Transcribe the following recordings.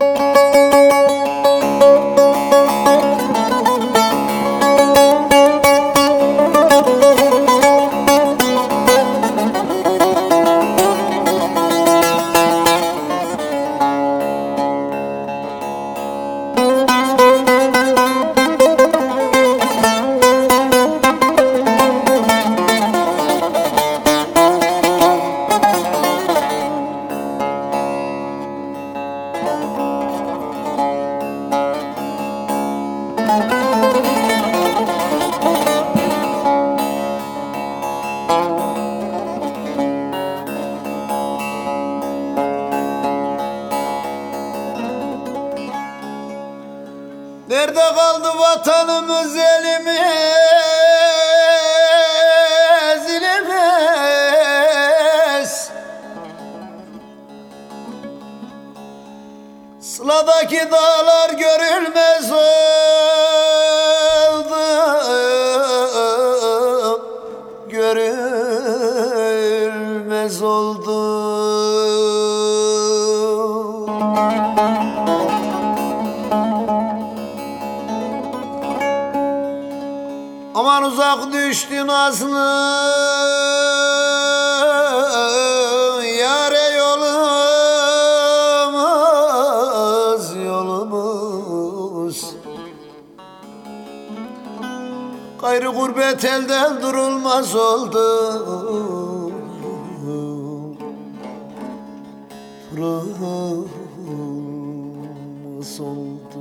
Música Nerede kaldı vatanımız Sıladaki dağlar görülmez oldu. Görülmez oldu. Aman uzak düştü nazlı Gayrı gurbet elden durulmaz oldu. Durulmaz oldu.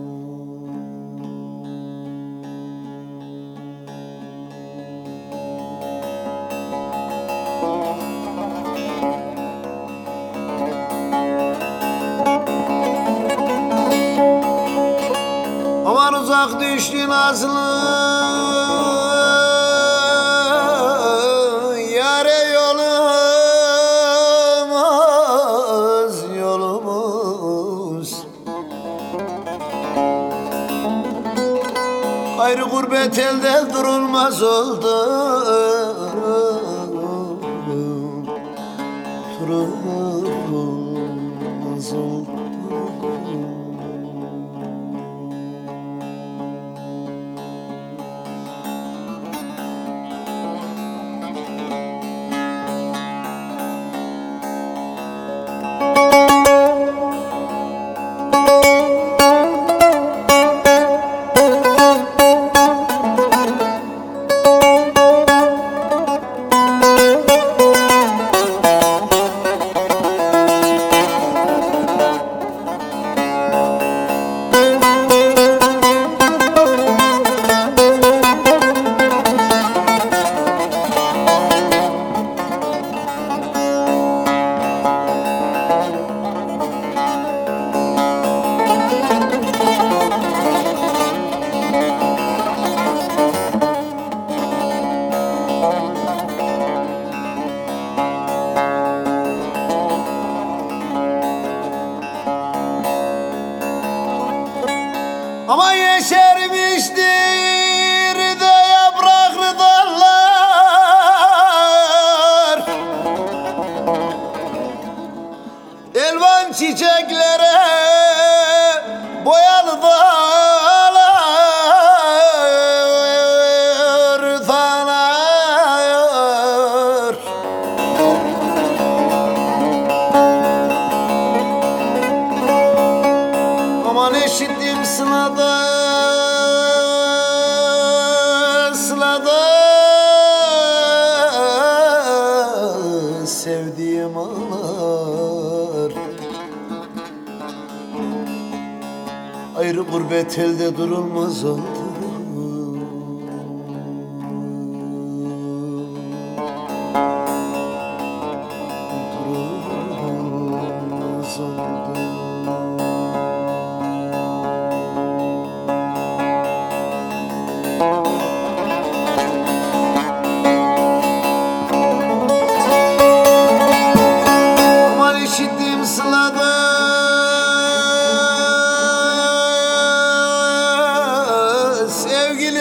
Aman uzak düştü nazlı Gayrı gurbet elde durulmaz oldu. Durulmaz Ama yeşermiştir eşittim sılada Sılada Sevdiğim ağlar. Ayrı gurbet elde durulmaz oldu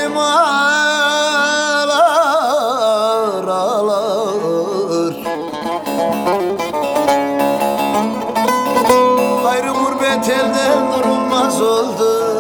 yüreğim ağlar ağlar Ayrı gurbet elden durulmaz oldu.